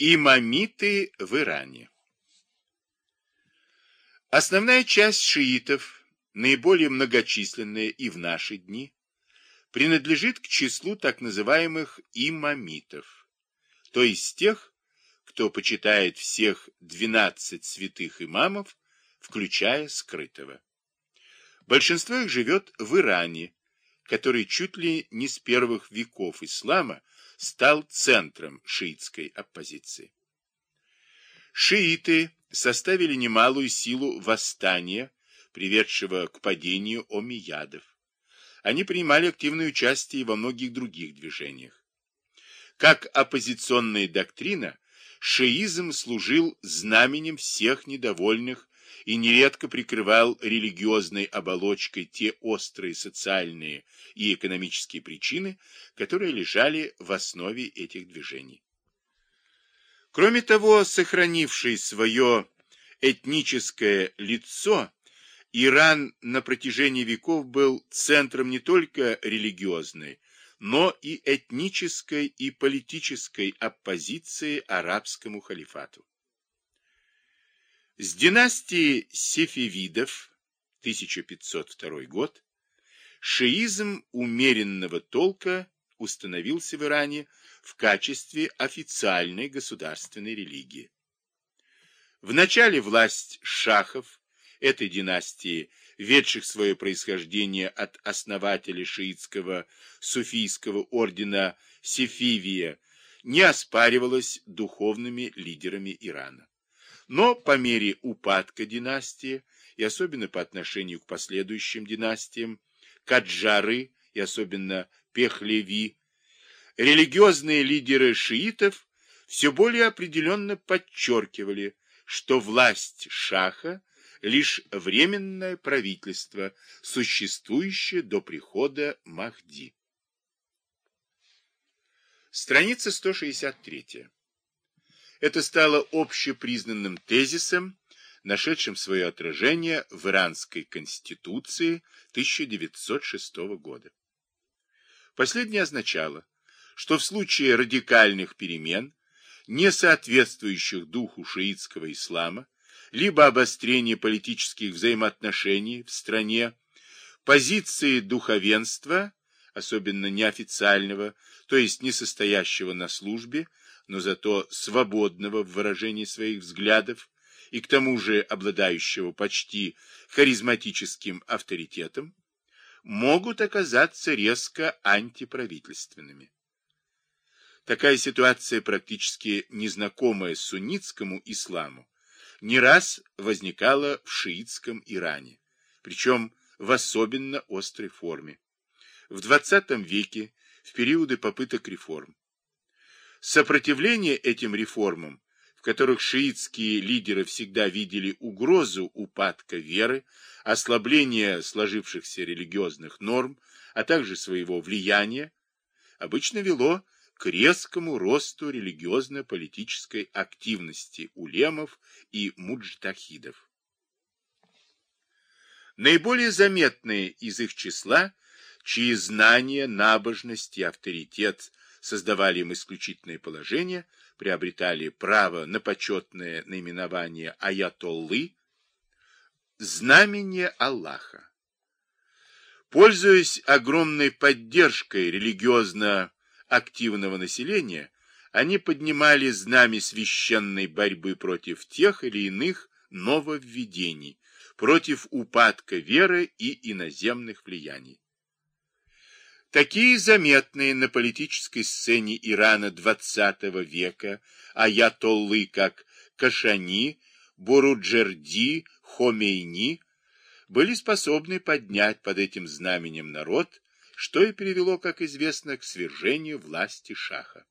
Имамиты в Иране Основная часть шиитов, наиболее многочисленная и в наши дни, принадлежит к числу так называемых имамитов, то есть тех, кто почитает всех 12 святых имамов, включая скрытого. Большинство их живет в Иране, который чуть ли не с первых веков ислама стал центром шиитской оппозиции. Шииты составили немалую силу восстания, приведшего к падению омиядов. Они принимали активное участие во многих других движениях. Как оппозиционная доктрина, шиизм служил знаменем всех недовольных и нередко прикрывал религиозной оболочкой те острые социальные и экономические причины, которые лежали в основе этих движений. Кроме того, сохранивший свое этническое лицо, Иран на протяжении веков был центром не только религиозной, но и этнической и политической оппозиции арабскому халифату. С династии Сефевидов, 1502 год, шиизм умеренного толка установился в Иране в качестве официальной государственной религии. В начале власть шахов этой династии, ведших свое происхождение от основателя шиитского суфийского ордена Сефивия, не оспаривалась духовными лидерами Ирана. Но по мере упадка династии, и особенно по отношению к последующим династиям, Каджары и особенно Пехлеви, религиозные лидеры шиитов все более определенно подчеркивали, что власть шаха лишь временное правительство, существующее до прихода Махди. Страница 163. Это стало общепризнанным тезисом, нашедшим свое отражение в Иранской конституции 1906 года. Последнее означало, что в случае радикальных перемен, не соответствующих духу шиитского ислама, либо обострения политических взаимоотношений в стране, позиции духовенства, особенно неофициального, то есть не состоящего на службе, но зато свободного в выражении своих взглядов и к тому же обладающего почти харизматическим авторитетом, могут оказаться резко антиправительственными. Такая ситуация, практически незнакомая суннитскому исламу, не раз возникала в шиитском Иране, причем в особенно острой форме. В XX веке, в периоды попыток реформ, Сопротивление этим реформам, в которых шиитские лидеры всегда видели угрозу упадка веры, ослабления сложившихся религиозных норм, а также своего влияния, обычно вело к резкому росту религиозно-политической активности улемов и муджтахидов. Наиболее заметные из их числа, чьи знания, набожность и авторитет – создавали им исключительное положение, приобретали право на почетное наименование аятоллы, знамение Аллаха. Пользуясь огромной поддержкой религиозно активного населения, они поднимали знамя священной борьбы против тех или иных нововведений, против упадка веры и иноземных влияний. Такие заметные на политической сцене Ирана XX века аятоллы, как Кашани, Буруджерди, Хомейни, были способны поднять под этим знаменем народ, что и привело, как известно, к свержению власти шаха.